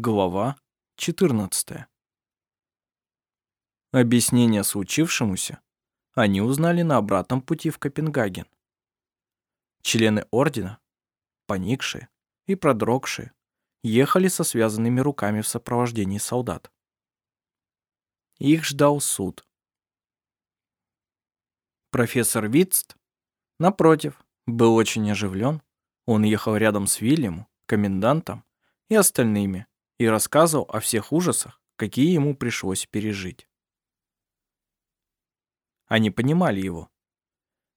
Глава 14. Объяснение случившемуся они узнали на обратном пути в Копенгаген. Члены ордена, поникшие и продрогшие, ехали со связанными руками в сопровождении солдат. Их ждал суд. Профессор Витст, напротив, был очень оживлен. Он ехал рядом с Вильямом, комендантом и остальными, и рассказывал о всех ужасах, какие ему пришлось пережить. Они понимали его.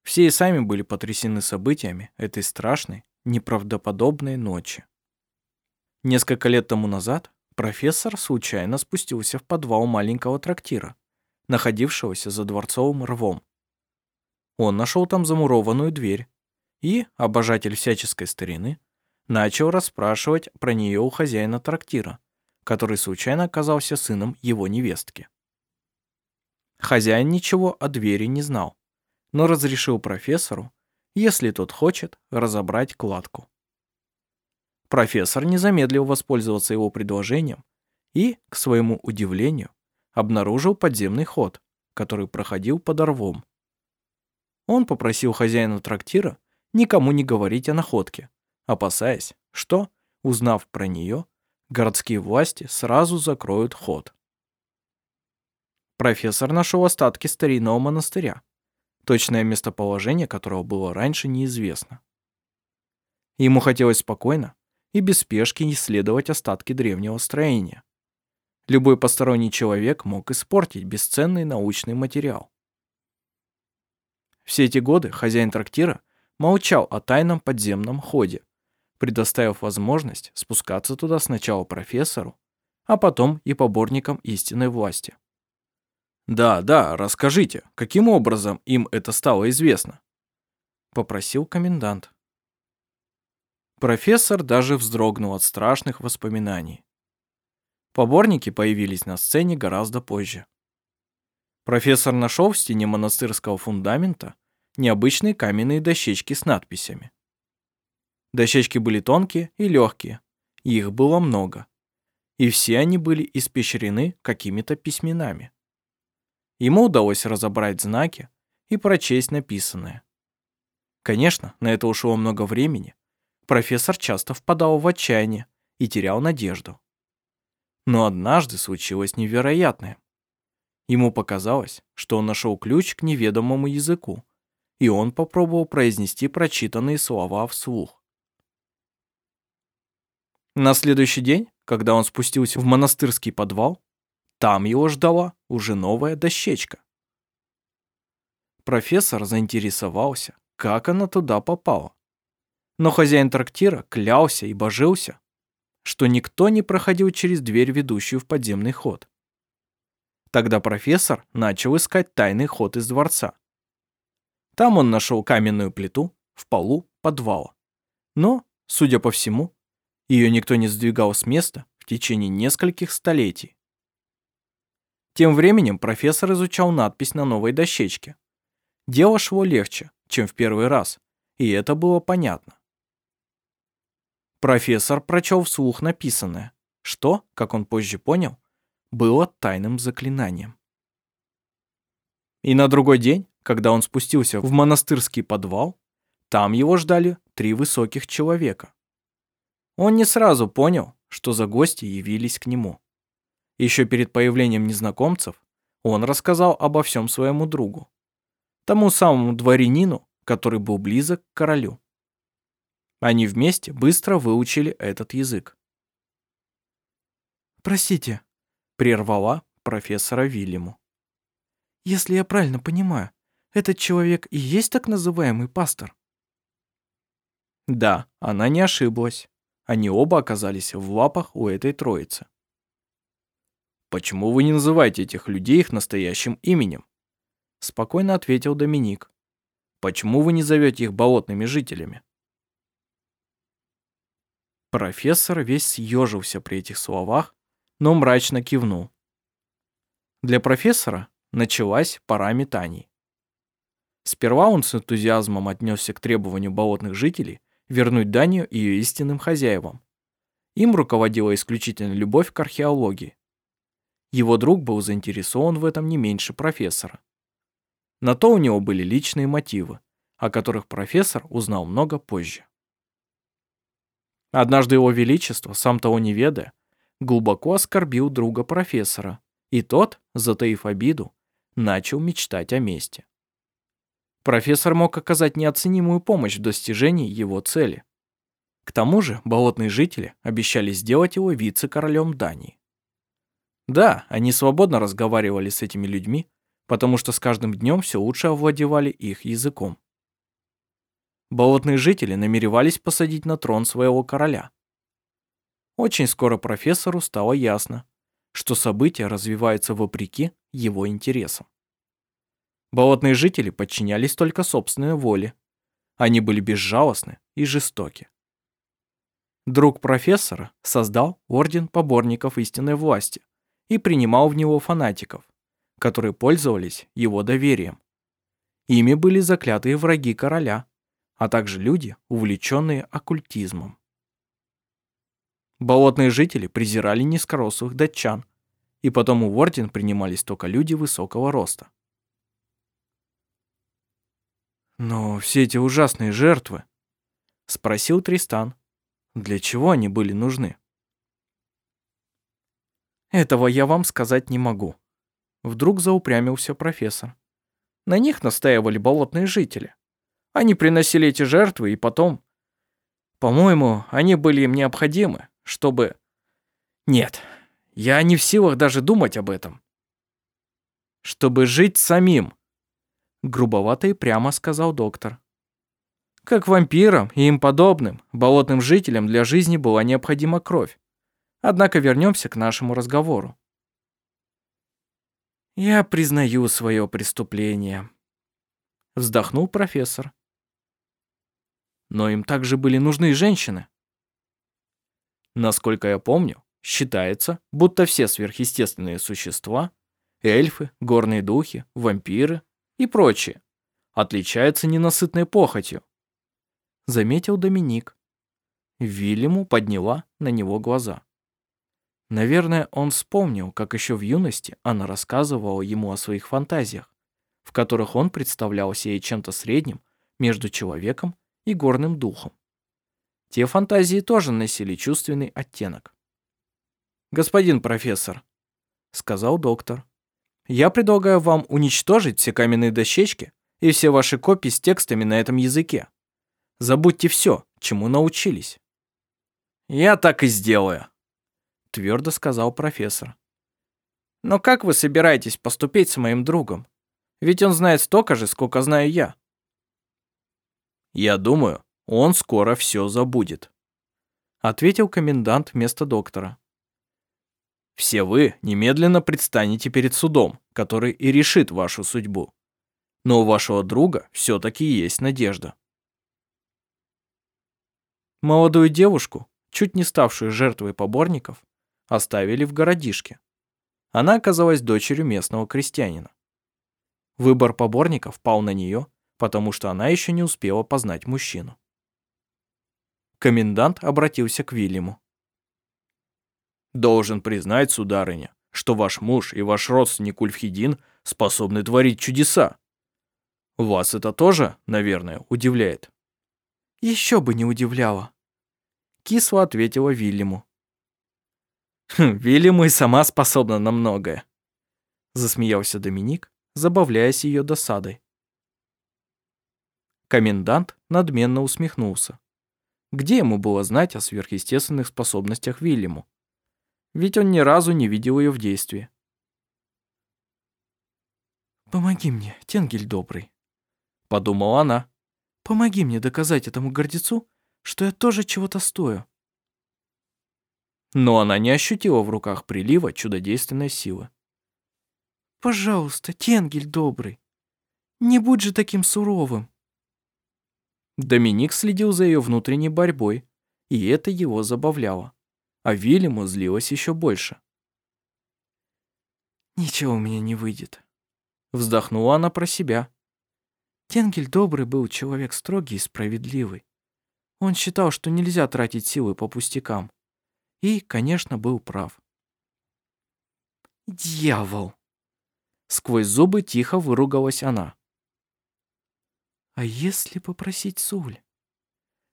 Все и сами были потрясены событиями этой страшной, неправдоподобной ночи. Несколько лет тому назад профессор случайно спустился в подвал маленького трактира, находившегося за дворцовым рвом. Он нашел там замурованную дверь и, обожатель всяческой старины, начал расспрашивать про нее у хозяина трактира, который случайно оказался сыном его невестки. Хозяин ничего о двери не знал, но разрешил профессору, если тот хочет, разобрать кладку. Профессор не замедлил воспользоваться его предложением и, к своему удивлению, обнаружил подземный ход, который проходил под рвом. Он попросил хозяина трактира никому не говорить о находке, опасаясь, что, узнав про нее, городские власти сразу закроют ход. Профессор нашел остатки старинного монастыря, точное местоположение которого было раньше неизвестно. Ему хотелось спокойно и без спешки исследовать остатки древнего строения. Любой посторонний человек мог испортить бесценный научный материал. Все эти годы хозяин трактира молчал о тайном подземном ходе, предоставив возможность спускаться туда сначала профессору, а потом и поборникам истинной власти. «Да, да, расскажите, каким образом им это стало известно?» — попросил комендант. Профессор даже вздрогнул от страшных воспоминаний. Поборники появились на сцене гораздо позже. Профессор нашел в стене монастырского фундамента необычные каменные дощечки с надписями. Дощечки были тонкие и легкие, их было много. И все они были испещрены какими-то письменами. Ему удалось разобрать знаки и прочесть написанное. Конечно, на это ушло много времени. Профессор часто впадал в отчаяние и терял надежду. Но однажды случилось невероятное. Ему показалось, что он нашел ключ к неведомому языку, и он попробовал произнести прочитанные слова вслух. На следующий день, когда он спустился в монастырский подвал, там его ждала уже новая дощечка. Профессор заинтересовался, как она туда попала. Но хозяин трактира клялся и божился, что никто не проходил через дверь, ведущую в подземный ход. Тогда профессор начал искать тайный ход из дворца. Там он нашел каменную плиту в полу подвала. Но, судя по всему, ее никто не сдвигал с места в течение нескольких столетий. Тем временем профессор изучал надпись на новой дощечке. Дело шло легче, чем в первый раз, и это было понятно. Профессор прочел вслух написанное, что, как он позже понял, было тайным заклинанием. И на другой день, когда он спустился в монастырский подвал, там его ждали три высоких человека. Он не сразу понял, что за гости явились к нему. Еще перед появлением незнакомцев он рассказал обо всем своему другу, тому самому дворянину, который был близок к королю. Они вместе быстро выучили этот язык. «Простите», — прервала профессора Вильяму. «Если я правильно понимаю, этот человек и есть так называемый пастор?» Да, она не ошиблась. Они оба оказались в лапах у этой троицы. «Почему вы не называете этих людей их настоящим именем?» Спокойно ответил Доминик. «Почему вы не зовете их болотными жителями?» Профессор весь съежился при этих словах, но мрачно кивнул. Для профессора началась пора метаний. Сперва он с энтузиазмом отнесся к требованию болотных жителей вернуть Данию ее истинным хозяевам. Им руководила исключительно любовь к археологии. Его друг был заинтересован в этом не меньше профессора. На то у него были личные мотивы, о которых профессор узнал много позже. Однажды его величество, сам того не ведая, глубоко оскорбил друга профессора, и тот, затаив обиду, начал мечтать о мести. Профессор мог оказать неоценимую помощь в достижении его цели. К тому же болотные жители обещали сделать его вице-королем Дании. Да, они свободно разговаривали с этими людьми, потому что с каждым днем все лучше овладевали их языком. Болотные жители намеревались посадить на трон своего короля. Очень скоро профессору стало ясно, что события развиваются вопреки его интересам. Болотные жители подчинялись только собственной воле. Они были безжалостны и жестоки. Друг профессора создал Орден Поборников Истинной Власти и принимал в него фанатиков, которые пользовались его доверием. Ими были заклятые враги короля, а также люди, увлеченные оккультизмом. Болотные жители презирали низкорослых датчан, и потому в орден принимались только люди высокого роста. «Но все эти ужасные жертвы?» — спросил Тристан. «Для чего они были нужны?» «Этого я вам сказать не могу», Вдруг заупрямился профессор. На них настаивали болотные жители. Они приносили эти жертвы и потом... По-моему, они были им необходимы, чтобы... Нет, я не в силах даже думать об этом. Чтобы жить самим, грубовато и прямо сказал доктор. Как вампирам и им подобным, болотным жителям для жизни была необходима кровь. Однако вернемся к нашему разговору. «Я признаю свое преступление», — вздохнул профессор. «Но им также были нужны женщины». Насколько я помню, считается, будто все сверхъестественные существа, эльфы, горные духи, вампиры и прочие, отличаются ненасытной похотью. Заметил Доминик. Вильяму подняла на него глаза. Наверное, он вспомнил, как еще в юности она рассказывала ему о своих фантазиях, в которых он представлялся ей чем-то средним между человеком и горным духом. Те фантазии тоже носили чувственный оттенок. «Господин профессор», — сказал доктор, — «я предлагаю вам уничтожить все каменные дощечки и все ваши копии с текстами на этом языке. Забудьте все, чему научились». «Я так и сделаю», твердо сказал профессор. «Но как вы собираетесь поступить с моим другом? Ведь он знает столько же, сколько знаю я». «Я думаю, он скоро все забудет», ответил комендант вместо доктора. «Все вы немедленно предстанете перед судом, который и решит вашу судьбу. Но у вашего друга все-таки есть надежда». Молодую девушку, чуть не ставшую жертвой поборников, оставили в городишке. Она оказалась дочерью местного крестьянина. Выбор поборников пал на нее, потому что она еще не успела познать мужчину. Комендант обратился к Вильяму. «Должен признать, сударыня, что ваш муж и ваш родственник Ульфхедин способны творить чудеса. Вас это тоже, наверное, удивляет?» «Еще бы не удивляло», — кисло ответила Вильяму. Хм, Вильяму и сама способна на многое. Засмеялся Доминик, забавляясь ее досадой. Комендант надменно усмехнулся. Где ему было знать о сверхъестественных способностях Вильяму? Ведь он ни разу не видел ее в действии. «Помоги мне, Тенгель добрый», — подумала она. «Помоги мне доказать этому гордецу, что я тоже чего-то стою» но она не ощутила в руках прилива чудодейственной силы. «Пожалуйста, Тенгель добрый, не будь же таким суровым!» Доминик следил за ее внутренней борьбой, и это его забавляло, а Вильяму злилось еще больше. «Ничего у меня не выйдет», — вздохнула она про себя. Тенгель добрый был человек строгий и справедливый. Он считал, что нельзя тратить силы по пустякам И, конечно, был прав. «Дьявол!» Сквозь зубы тихо выругалась она. «А если попросить Суль?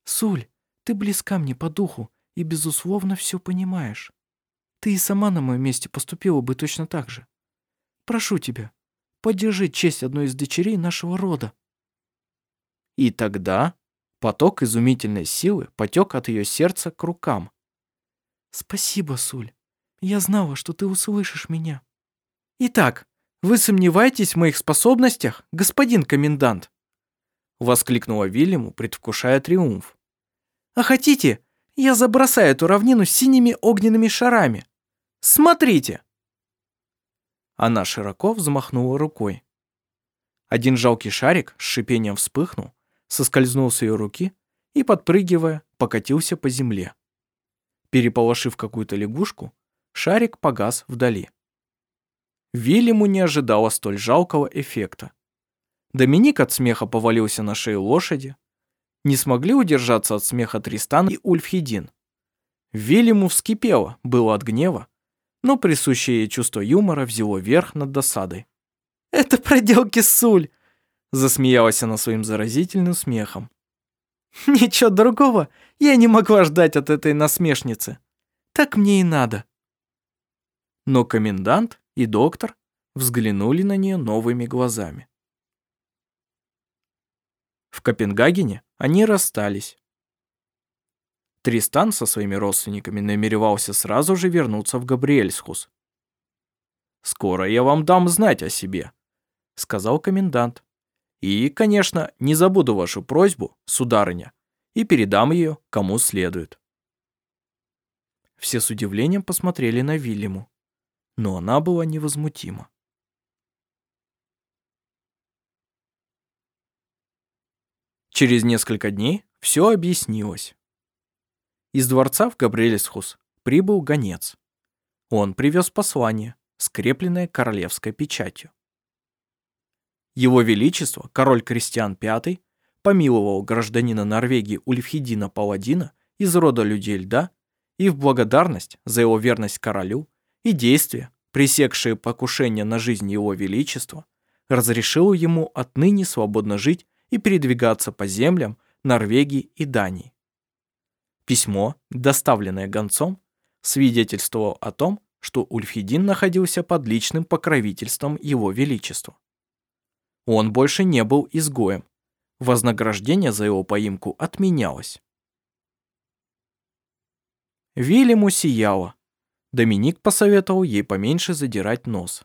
Суль, ты близка мне по духу и, безусловно, все понимаешь. Ты и сама на моем месте поступила бы точно так же. Прошу тебя, поддержи честь одной из дочерей нашего рода». И тогда поток изумительной силы потек от ее сердца к рукам. «Спасибо, Суль. Я знала, что ты услышишь меня». «Итак, вы сомневаетесь в моих способностях, господин комендант?» Воскликнула Вильяму, предвкушая триумф. «А хотите, я забросаю эту равнину синими огненными шарами? Смотрите!» Она широко взмахнула рукой. Один жалкий шарик с шипением вспыхнул, соскользнул с ее руки и, подпрыгивая, покатился по земле. Переполошив какую-то лягушку, шарик погас вдали. Вильяму не ожидала столь жалкого эффекта. Доминик от смеха повалился на шею лошади. Не смогли удержаться от смеха Тристан и Ульфхедин. Вильяму вскипело, было от гнева, но присущее ей чувство юмора взяло верх над досадой. «Это проделки Суль!» Засмеялась она своим заразительным смехом. «Ничего другого я не могла ждать от этой насмешницы. Так мне и надо». Но комендант и доктор взглянули на нее новыми глазами. В Копенгагене они расстались. Тристан со своими родственниками намеревался сразу же вернуться в Габриэльсхус. «Скоро я вам дам знать о себе», — сказал комендант. «И, конечно, не забуду вашу просьбу, сударыня, и передам ее кому следует». Все с удивлением посмотрели на Вильяму, но она была невозмутима. Через несколько дней все объяснилось. Из дворца в Габриэльсхус прибыл гонец. Он привез послание, скрепленное королевской печатью. Его Величество, король Кристиан V, помиловал гражданина Норвегии Ульфхедина Паладина из рода людей льда и в благодарность за его верность королю и действия, пресекшие покушение на жизнь его Величества, разрешил ему отныне свободно жить и передвигаться по землям Норвегии и Дании. Письмо, доставленное гонцом, свидетельствовало о том, что Ульфхедин находился под личным покровительством его величества. Он больше не был изгоем. Вознаграждение за его поимку отменялось. Вильяму сияло. Доминик посоветовал ей поменьше задирать нос.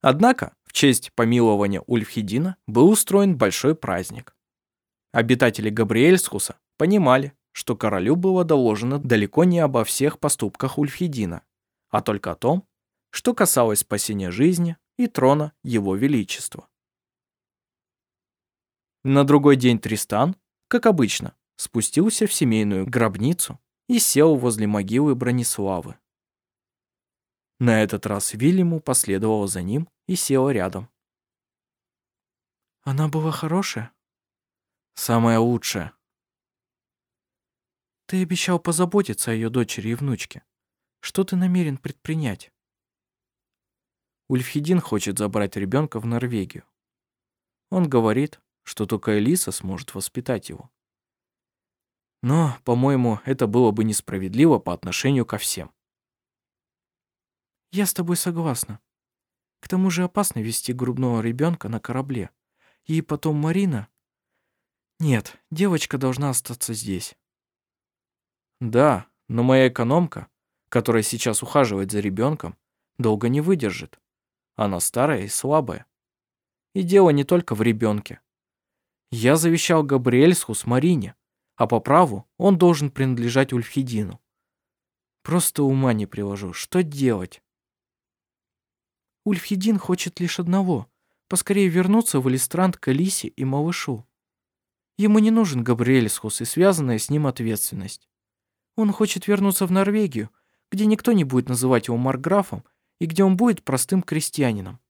Однако в честь помилования Ульфхедина был устроен большой праздник. Обитатели Габриэльсхуса понимали, что королю было доложено далеко не обо всех поступках Ульфхедина, а только о том, что касалось спасения жизни и трона его величества. На другой день Тристан, как обычно, спустился в семейную гробницу и сел возле могилы Брониславы. На этот раз Вильяму последовала за ним и села рядом. «Она была хорошая?» «Самая лучшая». «Ты обещал позаботиться о ее дочери и внучке. Что ты намерен предпринять?» Ульфхедин хочет забрать ребенка в Норвегию. Он говорит, что только Элиса сможет воспитать его. Но, по-моему, это было бы несправедливо по отношению ко всем. Я с тобой согласна. К тому же опасно вести грудного ребенка на корабле. И потом Марина... Нет, девочка должна остаться здесь. Да, но моя экономка, которая сейчас ухаживает за ребенком, долго не выдержит. Она старая и слабая. И дело не только в ребенке. Я завещал Габриэльсху с Марине, а по праву он должен принадлежать Ульфхедину. Просто ума не приложу, что делать? Ульфхедин хочет лишь одного — поскорее вернуться в Элистранд к Элисе и малышу. Ему не нужен Габриэльсхус и связанная с ним ответственность. Он хочет вернуться в Норвегию, где никто не будет называть его марграфом и где он будет простым крестьянином.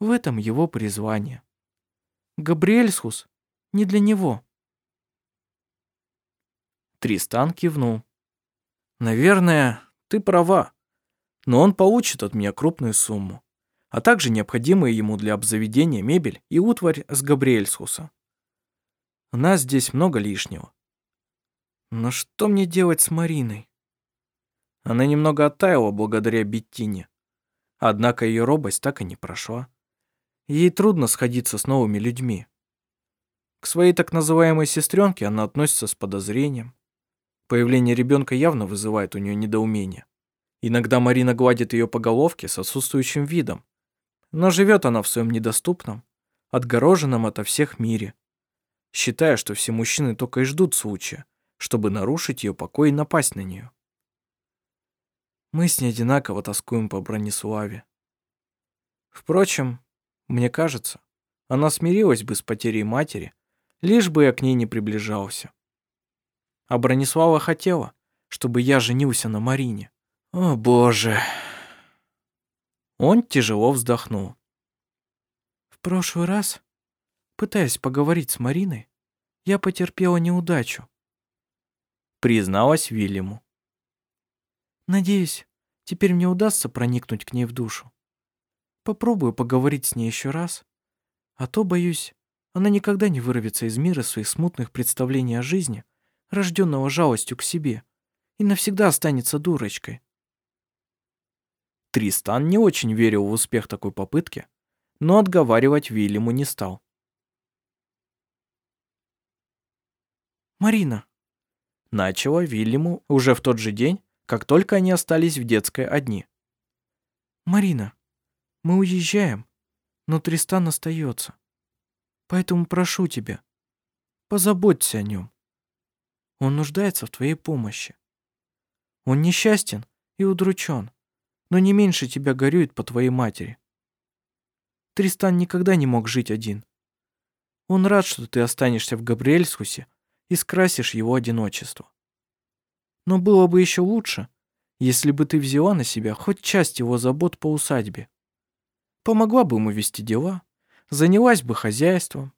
В этом его призвание. Габриэльсхус не для него. Тристан кивнул. Наверное, ты права, но он получит от меня крупную сумму, а также необходимые ему для обзаведения мебель и утварь с Габриэльсхуса. У нас здесь много лишнего. Но что мне делать с Мариной? Она немного оттаяла благодаря Беттине. Однако ее робость так и не прошла. Ей трудно сходиться с новыми людьми. К своей так называемой сестренке она относится с подозрением. Появление ребенка явно вызывает у нее недоумение. Иногда Марина гладит ее по головке с отсутствующим видом. Но живет она в своем недоступном, отгороженном ото всех мире, считая, что все мужчины только и ждут случая, чтобы нарушить ее покой и напасть на нее. Мы с ней одинаково тоскуем по Брониславе. Впрочем, мне кажется, она смирилась бы с потерей матери, лишь бы я к ней не приближался. А Бронислава хотела, чтобы я женился на Марине. О, боже. Он тяжело вздохнул. В прошлый раз, пытаясь поговорить с Мариной, я потерпела неудачу. Призналась Вильяму. Надеюсь, теперь мне удастся проникнуть к ней в душу. Попробую поговорить с ней еще раз. А то, боюсь, она никогда не вырвется из мира своих смутных представлений о жизни, рожденного жалостью к себе, и навсегда останется дурочкой. Тристан не очень верил в успех такой попытки, но отговаривать Вильяму не стал. «Марина», — начала Вильяму уже в тот же день, как только они остались в детской одни. «Марина, мы уезжаем, но Тристан остается. Поэтому прошу тебя, позаботься о нем. Он нуждается в твоей помощи. Он несчастен и удручен, но не меньше тебя горюет по твоей матери. Тристан никогда не мог жить один. Он рад, что ты останешься в Габриэльсхусе и скрасишь его одиночество. Но было бы еще лучше, если бы ты взяла на себя хоть часть его забот по усадьбе помогла бы ему вести дела, занялась бы хозяйством.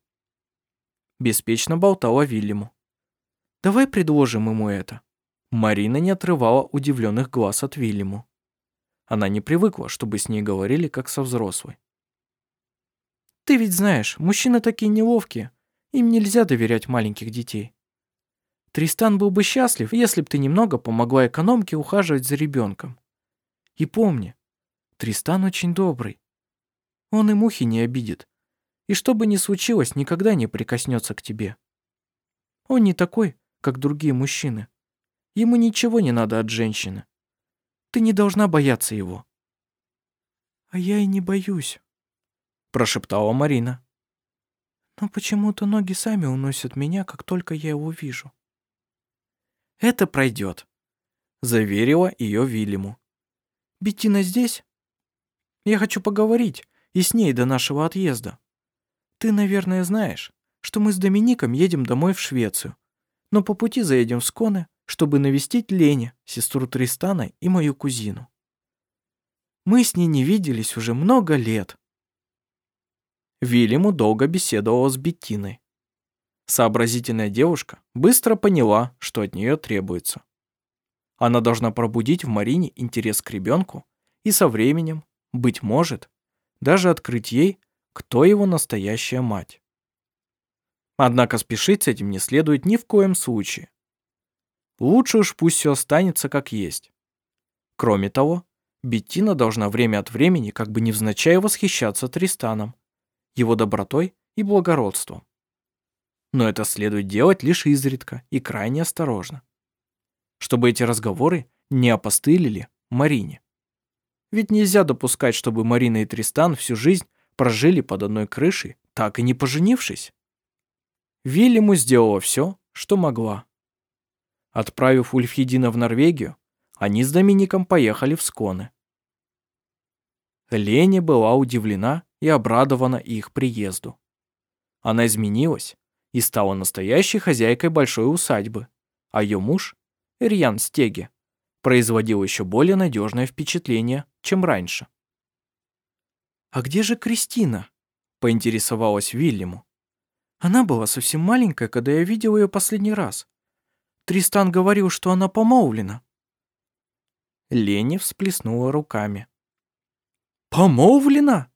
Беспечно болтала Вильяму. Давай предложим ему это. Марина не отрывала удивленных глаз от Вильяму. Она не привыкла, чтобы с ней говорили, как со взрослой. Ты ведь знаешь, мужчины такие неловкие, им нельзя доверять маленьких детей. Тристан был бы счастлив, если бы ты немного помогла экономке ухаживать за ребенком. И помни, Тристан очень добрый. Он и мухи не обидит. И что бы ни случилось, никогда не прикоснется к тебе. Он не такой, как другие мужчины. Ему ничего не надо от женщины. Ты не должна бояться его. А я и не боюсь, прошептала Марина. Но почему-то ноги сами уносят меня, как только я его вижу. Это пройдет, заверила ее Вильяму. Беттина здесь? Я хочу поговорить, и с ней до нашего отъезда. Ты, наверное, знаешь, что мы с Домиником едем домой в Швецию, но по пути заедем в Сконе, чтобы навестить Лене, сестру Тристана и мою кузину. Мы с ней не виделись уже много лет. Вильяму долго беседовала с Беттиной. Сообразительная девушка быстро поняла, что от нее требуется. Она должна пробудить в Марине интерес к ребенку и со временем, быть может, даже открыть ей, кто его настоящая мать. Однако спешить с этим не следует ни в коем случае. Лучше уж пусть все останется как есть. Кроме того, Беттина должна время от времени как бы невзначай восхищаться Тристаном, его добротой и благородством. Но это следует делать лишь изредка и крайне осторожно, чтобы эти разговоры не опостылили Марине. Ведь нельзя допускать, чтобы Марина и Тристан всю жизнь прожили под одной крышей, так и не поженившись. Вильяму сделала все, что могла. Отправив Ульфхедина в Норвегию, они с Домиником поехали в Сконы. Леня была удивлена и обрадована их приезду. Она изменилась и стала настоящей хозяйкой большой усадьбы, а ее муж, Ирьян Стеге, производил еще более надежное впечатление, чем раньше. «А где же Кристина?» – поинтересовалась Вильяму. «Она была совсем маленькая, когда я видел ее последний раз. Тристан говорил, что она помолвлена». Лени всплеснула руками. «Помолвлена?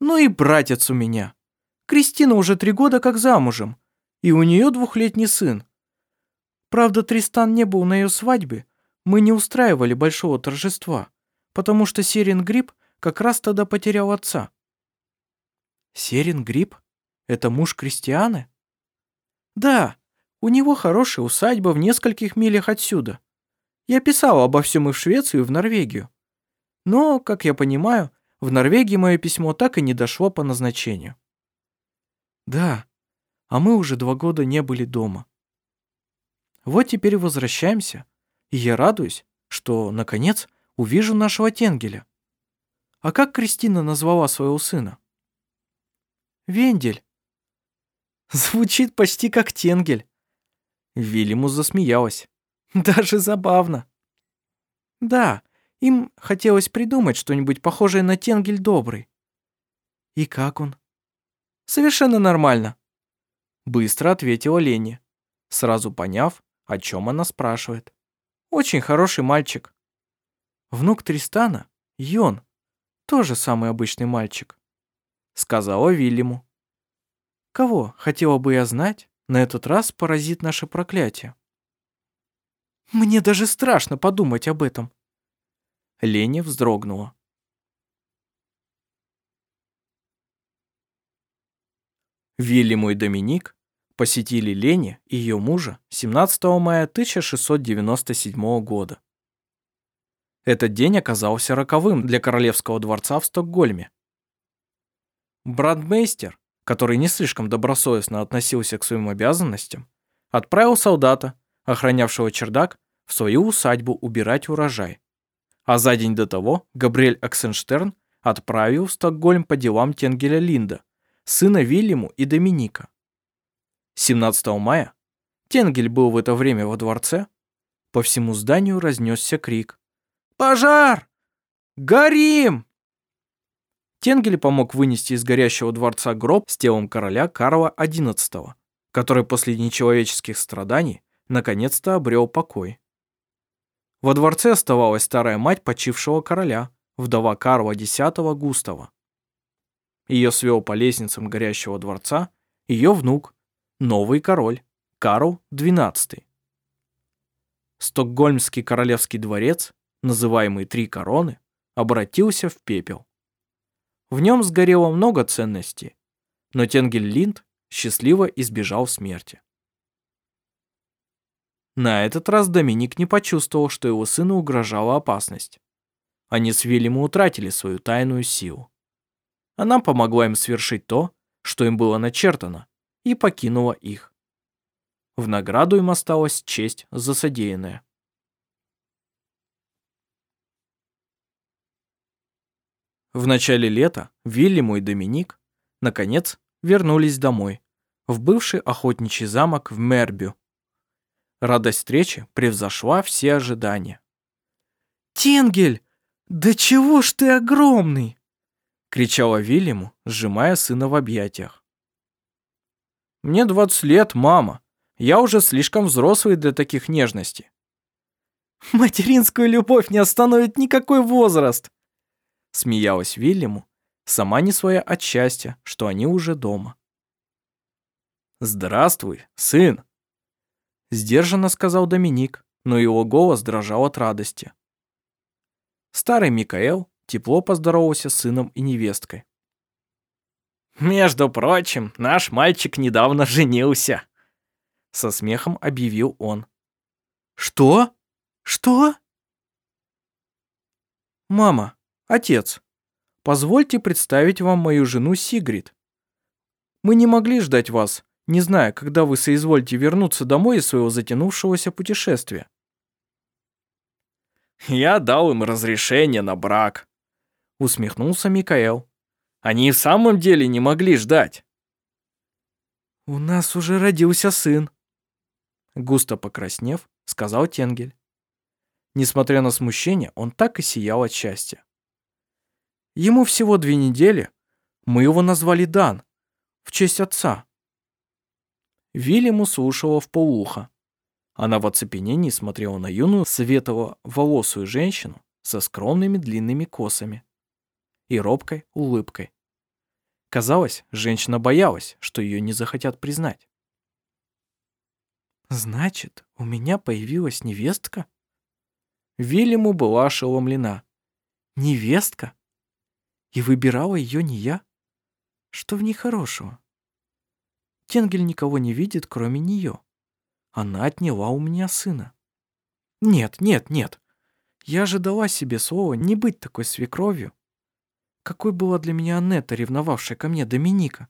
Ну и братец у меня. Кристина уже три года как замужем, и у нее двухлетний сын. Правда, Тристан не был на ее свадьбе, мы не устраивали большого торжества, потому что Серин Гриб как раз тогда потерял отца». «Серин Гриб? Это муж Кристианы?» «Да, у него хорошая усадьба в нескольких милях отсюда. Я писал обо всем и в Швецию, и в Норвегию. Но, как я понимаю, в Норвегии мое письмо так и не дошло по назначению. Да, а мы уже два года не были дома. Вот теперь возвращаемся, и я радуюсь, что, наконец, увижу нашего Тенгеля. А как Кристина назвала своего сына? Вендель. Звучит почти как Тенгель. Вильямус засмеялась. Даже забавно. Да, им хотелось придумать что-нибудь похожее на Тенгель Добрый. И как он? Совершенно нормально. Быстро ответила Лени, сразу поняв, о чем она спрашивает. Очень хороший мальчик. Внук Тристана, Йон, тоже самый обычный мальчик. Сказала Вильяму. Кого, хотела бы я знать, на этот раз поразит наше проклятие? Мне даже страшно подумать об этом. Леня вздрогнула. Вильяму и Доминик посетили Лене и ее мужа 17 мая 1697 года. Этот день оказался роковым для королевского дворца в Стокгольме. Брандмейстер, который не слишком добросовестно относился к своим обязанностям, отправил солдата, охранявшего чердак, в свою усадьбу убирать урожай. А за день до того Габриэль Аксенштерн отправил в Стокгольм по делам Тенгеля Линда, сына Вильяму и Доминика. 17 мая Тенгель был в это время во дворце. По всему зданию разнесся крик. «Пожар! Горим!» Тенгель помог вынести из горящего дворца гроб с телом короля Карла XI, который после нечеловеческих страданий наконец-то обрел покой. Во дворце оставалась старая мать почившего короля, вдова Карла X Густава. Ее свел по лестницам горящего дворца ее внук, новый король, Карл XII. Стокгольмский королевский дворец, называемый Три короны, обратился в пепел. В нем сгорело много ценностей, но Тенгель Линд счастливо избежал смерти. На этот раз Доминик не почувствовал, что его сыну угрожала опасность. Они с Вильямом утратили свою тайную силу. Она помогла им свершить то, что им было начертано, и покинула их. В награду им осталась честь за содеянное. В начале лета Вильяму и Доминик, наконец, вернулись домой, в бывший охотничий замок в Мербю, Радость встречи превзошла все ожидания. «Тенгель, да чего ж ты огромный!» — кричала Вильяму, сжимая сына в объятиях. «Мне двадцать лет, мама. Я уже слишком взрослый для таких нежностей». «Материнскую любовь не остановит никакой возраст!» Смеялась Вильяму, сама не своя от счастья, что они уже дома. «Здравствуй, сын!» Сдержанно сказал Доминик, но его голос дрожал от радости. Старый Микаэл тепло поздоровался с сыном и невесткой. «Между прочим, наш мальчик недавно женился», — со смехом объявил он. «Что? Что?» «Мама, отец, позвольте представить вам мою жену Сигрид. Мы не могли ждать вас, не зная, когда вы соизволите вернуться домой из своего затянувшегося путешествия. «Я дал им разрешение на брак», — усмехнулся Микаэл. «Они и в самом деле не могли ждать». «У нас уже родился сын», — густо покраснев, сказал Тенгель. Несмотря на смущение, он так и сиял от счастья. Ему всего две недели. Мы его назвали Дан, в честь отца. Вильяму слушала в полуха. Она в оцепенении смотрела на юную светло-волосую женщину со скромными длинными косами и робкой улыбкой. Казалось, женщина боялась, что ее не захотят признать. «Значит, у меня появилась невестка?» Вильяму была ошеломлена. «Невестка? И выбирала ее не я? Что в ней хорошего?» Тенгель никого не видит, кроме нее. Она отняла у меня сына. Нет, нет, нет. Я же дала себе слово не быть такой свекровью. Какой была для меня Аннета, ревновавшая ко мне Доминика.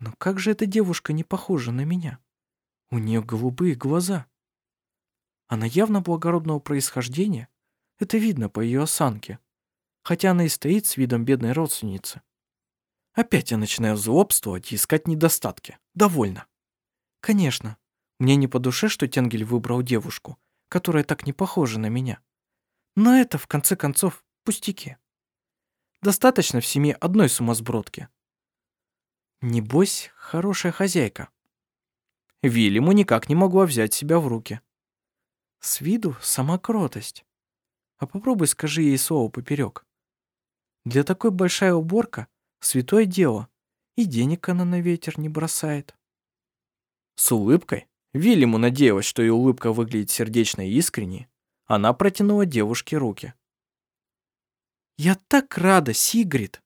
Но как же эта девушка не похожа на меня? У нее голубые глаза. Она явно благородного происхождения. Это видно по ее осанке. Хотя она и стоит с видом бедной родственницы. Опять я начинаю злобствовать и искать недостатки. Довольно. Конечно, мне не по душе, что Тенгель выбрал девушку, которая так не похожа на меня. Но это, в конце концов, пустяки. Достаточно в семье одной сумасбродки. Небось, хорошая хозяйка. Вильяму никак не могла взять себя в руки. С виду сама кротость. А попробуй скажи ей слово поперек. Для такой большая уборка Святое дело. И денег она на ветер не бросает. С улыбкой, Вильяму надеялась, что ее улыбка выглядит сердечно и искренне, она протянула девушке руки. «Я так рада, Сигрид!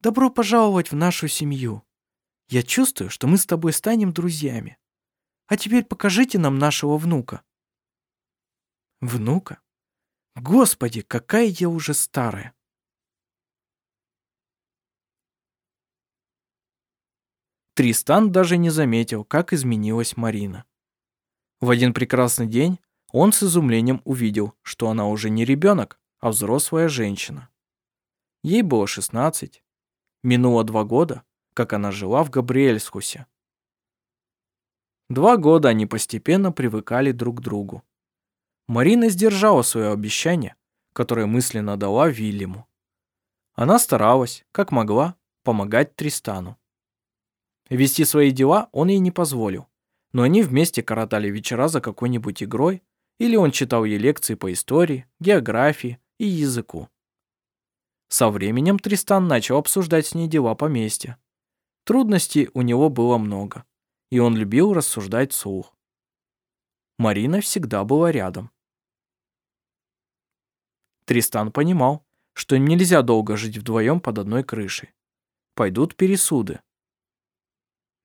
Добро пожаловать в нашу семью. Я чувствую, что мы с тобой станем друзьями. А теперь покажите нам нашего внука». «Внука? Господи, какая я уже старая!» Тристан даже не заметил, как изменилась Марина. В один прекрасный день он с изумлением увидел, что она уже не ребенок, а взрослая женщина. Ей было 16. Минуло два года, как она жила в Габриэльсхусе. Два года они постепенно привыкали друг к другу. Марина сдержала свое обещание, которое мысленно дала Вильяму. Она старалась, как могла, помогать Тристану. Вести свои дела он ей не позволил, но они вместе коротали вечера за какой-нибудь игрой, или он читал ей лекции по истории, географии и языку. Со временем Тристан начал обсуждать с ней дела поместья. Трудностей у него было много, и он любил рассуждать вслух. Марина всегда была рядом. Тристан понимал, что нельзя долго жить вдвоем под одной крышей. Пойдут пересуды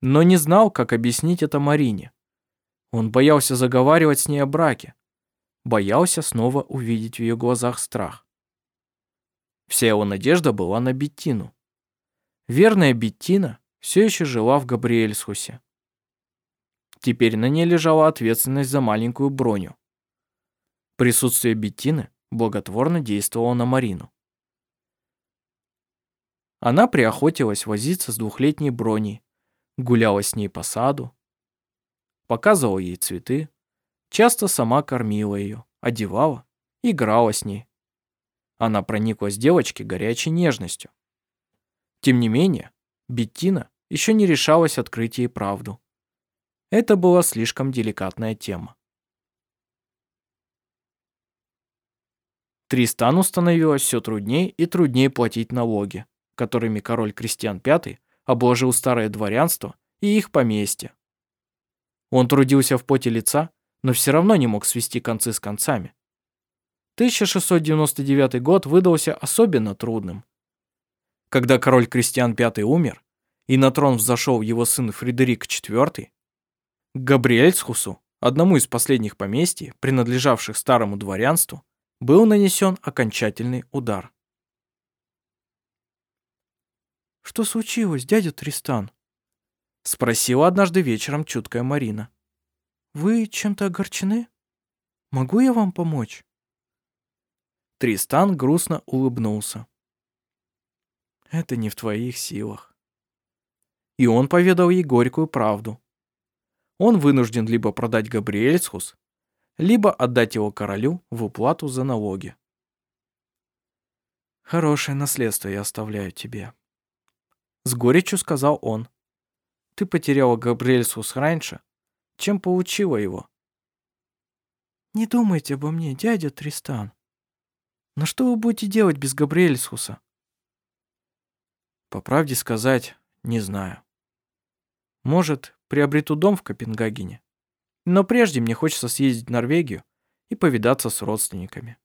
но не знал, как объяснить это Марине. Он боялся заговаривать с ней о браке, боялся снова увидеть в ее глазах страх. Вся его надежда была на Беттину. Верная Беттина все еще жила в Габриэльсхусе. Теперь на ней лежала ответственность за маленькую броню. Присутствие Беттины благотворно действовало на Марину. Она приохотилась возиться с двухлетней броней, гуляла с ней по саду, показывала ей цветы, часто сама кормила ее, одевала, играла с ней. Она прониклась девочке горячей нежностью. Тем не менее, Беттина еще не решалась открыть ей правду. Это была слишком деликатная тема. Тристану становилось все труднее и труднее платить налоги, которыми король Кристиан V обложил старое дворянство и их поместье. Он трудился в поте лица, но все равно не мог свести концы с концами. 1699 год выдался особенно трудным. Когда король Кристиан V умер, и на трон взошел его сын Фредерик IV, Габриэльсхусу, одному из последних поместий, принадлежавших старому дворянству, был нанесен окончательный удар. «Что случилось, дядя Тристан?» Спросила однажды вечером чуткая Марина. «Вы чем-то огорчены? Могу я вам помочь?» Тристан грустно улыбнулся. «Это не в твоих силах». И он поведал ей горькую правду. Он вынужден либо продать Габриэльсхус, либо отдать его королю в уплату за налоги. «Хорошее наследство я оставляю тебе», с горечью сказал он. Ты потеряла Габриэльсус раньше, чем получила его. Не думайте обо мне, дядя Тристан. Но что вы будете делать без Габриэльсхуса? По правде сказать, не знаю. Может, приобрету дом в Копенгагене. Но прежде мне хочется съездить в Норвегию и повидаться с родственниками.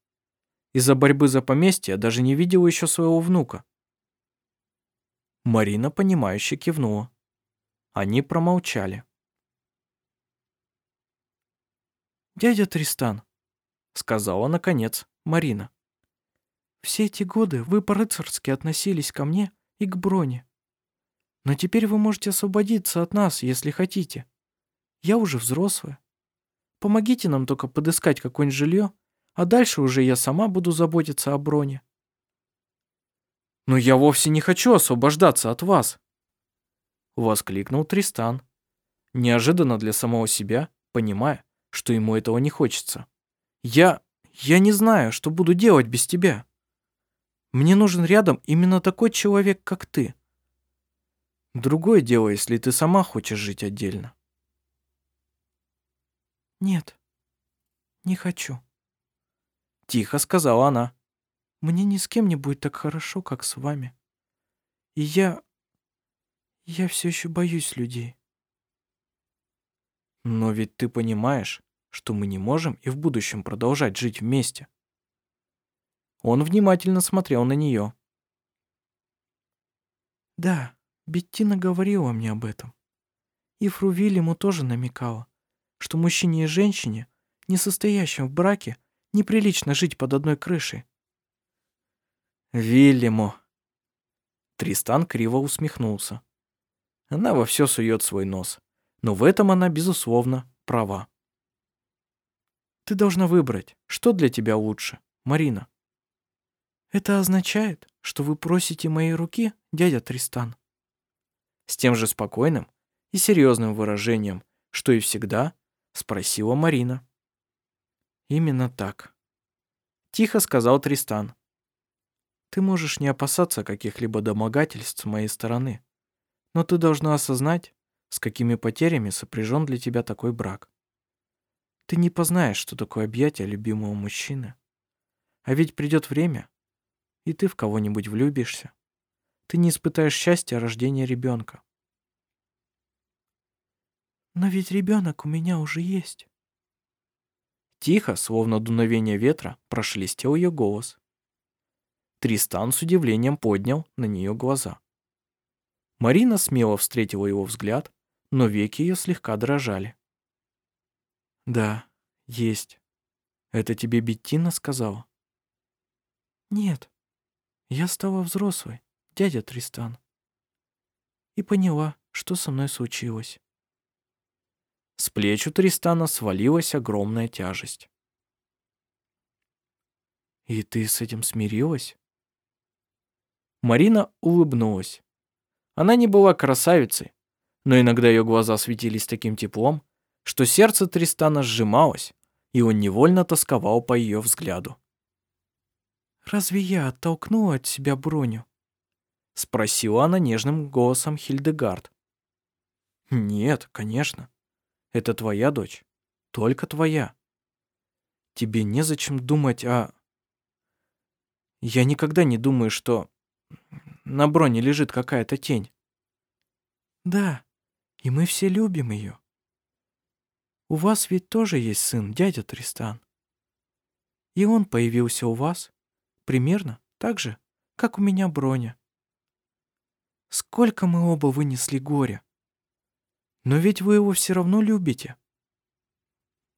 Из-за борьбы за поместье я даже не видела еще своего внука. Марина, понимающе кивнула. Они промолчали. «Дядя Тристан», — сказала, наконец, Марина, «все эти годы вы по-рыцарски относились ко мне и к Броне. Но теперь вы можете освободиться от нас, если хотите. Я уже взрослая. Помогите нам только подыскать какое-нибудь жилье, а дальше уже я сама буду заботиться о Броне». «Но я вовсе не хочу освобождаться от вас!» Воскликнул Тристан, неожиданно для самого себя, понимая, что ему этого не хочется. «Я... я не знаю, что буду делать без тебя. Мне нужен рядом именно такой человек, как ты. Другое дело, если ты сама хочешь жить отдельно». «Нет, не хочу», — тихо сказала она. «Мне ни с кем не будет так хорошо, как с вами. И я... я все еще боюсь людей». Но ведь ты понимаешь, что мы не можем и в будущем продолжать жить вместе. Он внимательно смотрел на нее. Да, Беттина говорила мне об этом. И фру Вильяму тоже намекала, что мужчине и женщине, не состоящим в браке, неприлично жить под одной крышей. Вильяму. Тристан криво усмехнулся. Она во все сует свой нос но в этом она, безусловно, права. Ты должна выбрать, что для тебя лучше, Марина. Это означает, что вы просите моей руки, дядя Тристан? С тем же спокойным и серьезным выражением, что и всегда, спросила Марина. Именно так. Тихо сказал Тристан. Ты можешь не опасаться каких-либо домогательств с моей стороны, но ты должна осознать, с какими потерями сопряжен для тебя такой брак. Ты не познаешь, что такое объятие любимого мужчины. А ведь придет время, и ты в кого-нибудь влюбишься. Ты не испытаешь счастья рождения ребенка. Но ведь ребенок у меня уже есть. Тихо, словно дуновение ветра, прошелестел ее голос. Тристан с удивлением поднял на нее глаза. Марина смело встретила его взгляд, но веки ее слегка дрожали. «Да, есть. Это тебе Беттина сказала?» «Нет. Я стала взрослой, дядя Тристан. И поняла, что со мной случилось». С плеч у Тристана свалилась огромная тяжесть. «И ты с этим смирилась?» Марина улыбнулась. Она не была красавицей, но иногда ее глаза светились таким теплом, что сердце Тристана сжималось, и он невольно тосковал по ее взгляду. «Разве я оттолкнула от себя броню?» — спросила она нежным голосом Хильдегард. «Нет, конечно. Это твоя дочь. Только твоя. Тебе незачем думать о...» «Я никогда не думаю, что на броне лежит какая-то тень». «Да, и мы все любим ее. У вас ведь тоже есть сын, дядя Тристан. И он появился у вас примерно так же, как у меня Броня. Сколько мы оба вынесли горя. Но ведь вы его все равно любите.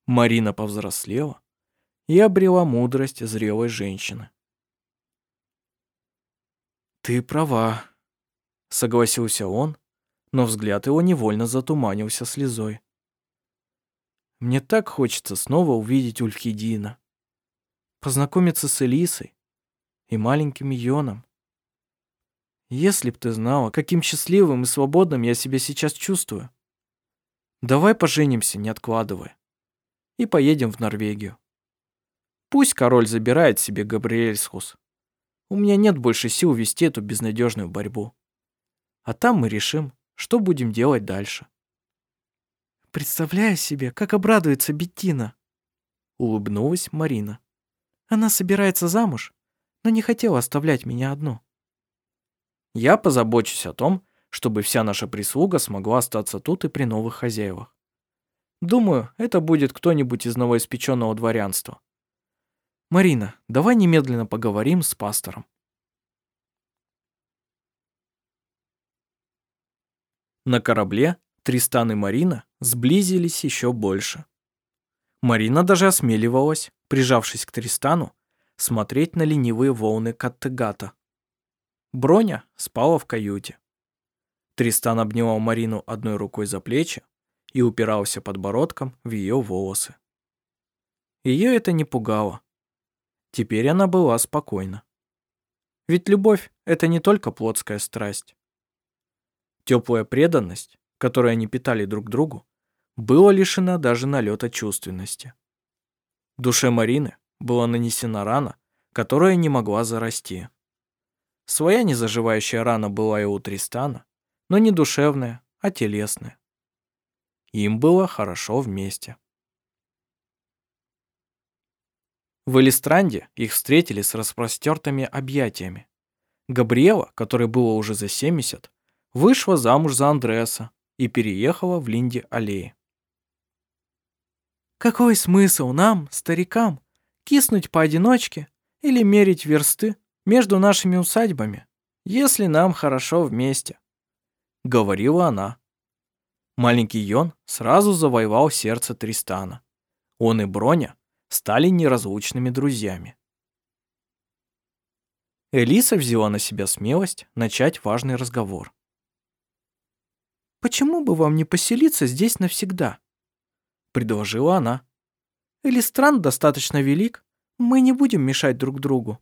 Марина повзрослела и обрела мудрость зрелой женщины. «Ты права», — согласился он, но взгляд его невольно затуманился слезой. Мне так хочется снова увидеть Ульфхедина, познакомиться с Элисой и маленьким Йоном. Если б ты знала, каким счастливым и свободным я себя сейчас чувствую. Давай поженимся, не откладывая, и поедем в Норвегию. Пусть король забирает себе Габриэльсхус. У меня нет больше сил вести эту безнадежную борьбу. А там мы решим, что будем делать дальше? Представляю себе, как обрадуется Беттина. улыбнулась Марина. Она собирается замуж, но не хотела оставлять меня одну. Я позабочусь о том, чтобы вся наша прислуга смогла остаться тут и при новых хозяевах. Думаю, это будет кто-нибудь из новоиспеченного дворянства. Марина, давай немедленно поговорим с пастором. На корабле Тристан и Марина сблизились еще больше. Марина даже осмеливалась, прижавшись к Тристану, смотреть на ленивые волны Каттегата. Броня спала в каюте. Тристан обнимал Марину одной рукой за плечи и упирался подбородком в ее волосы. Ее это не пугало. Теперь она была спокойна. Ведь любовь — это не только плотская страсть. Теплая преданность, которую они питали друг другу, была лишена даже налета чувственности. Душе Марины была нанесена рана, которая не могла зарасти. Своя незаживающая рана была и у Тристана, но не душевная, а телесная. Им было хорошо вместе. В Элистранде их встретили с распростертыми объятиями. Габриэла, которой было уже за 70, вышла замуж за Андреаса и переехала в Линди-аллее. «Какой смысл нам, старикам, киснуть поодиночке или мерить версты между нашими усадьбами, если нам хорошо вместе?» — говорила она. Маленький Йон сразу завоевал сердце Тристана. Он и Броня стали неразлучными друзьями. Элиса взяла на себя смелость начать важный разговор. «Почему бы вам не поселиться здесь навсегда?» — предложила она. «Элистран достаточно велик, мы не будем мешать друг другу».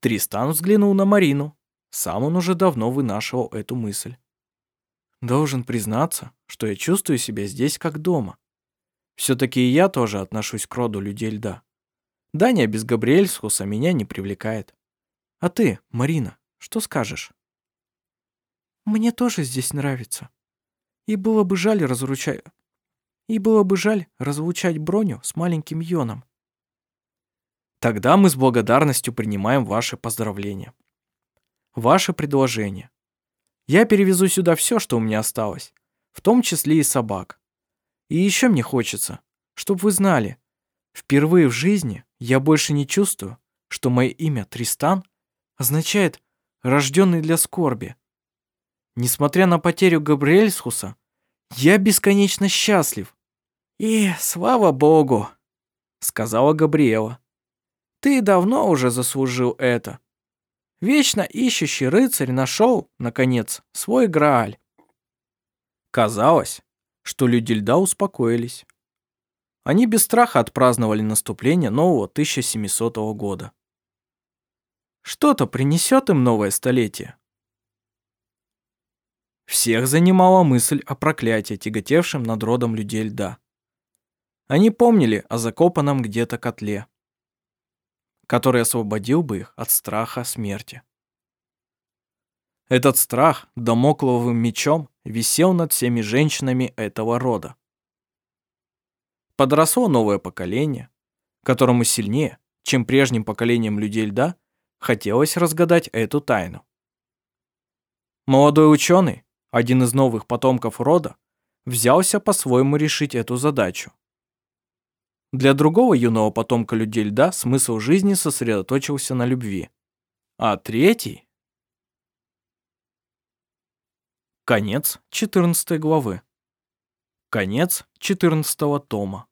Тристан взглянул на Марину. Сам он уже давно вынашивал эту мысль. Должен признаться, что я чувствую себя здесь как дома. Все-таки и я тоже отношусь к роду людей льда. Даня без Габриэльсхуса меня не привлекает. А ты, Марина, что скажешь? Мне тоже здесь нравится. И было бы жаль разручать... И было бы жаль разлучать Броню с маленьким Йоном. Тогда мы с благодарностью принимаем ваши поздравления. Ваше предложение. Я перевезу сюда все, что у меня осталось, в том числе и собак. И еще мне хочется, чтобы вы знали, впервые в жизни я больше не чувствую, что мое имя Тристан означает «рожденный для скорби». Несмотря на потерю Габриэльсхуса, я бесконечно счастлив. И слава богу, сказала Габриэла. Ты давно уже заслужил это. Вечно ищущий рыцарь нашел, наконец, свой Грааль. Казалось, что люди льда успокоились. Они без страха отпраздновали наступление нового 1700 года. Что-то принесет им новое столетие. Всех занимала мысль о проклятии, тяготевшем над родом людей льда. Они помнили о закопанном где-то котле который освободил бы их от страха смерти. Этот страх домокловым мечом висел над всеми женщинами этого рода. Подросло новое поколение, которому сильнее, чем прежним поколением людей льда, хотелось разгадать эту тайну. Молодой ученый, один из новых потомков рода, взялся по-своему решить эту задачу. Для другого юного потомка людей льда смысл жизни сосредоточился на любви. А третий... Конец 14 главы. Конец 14 тома.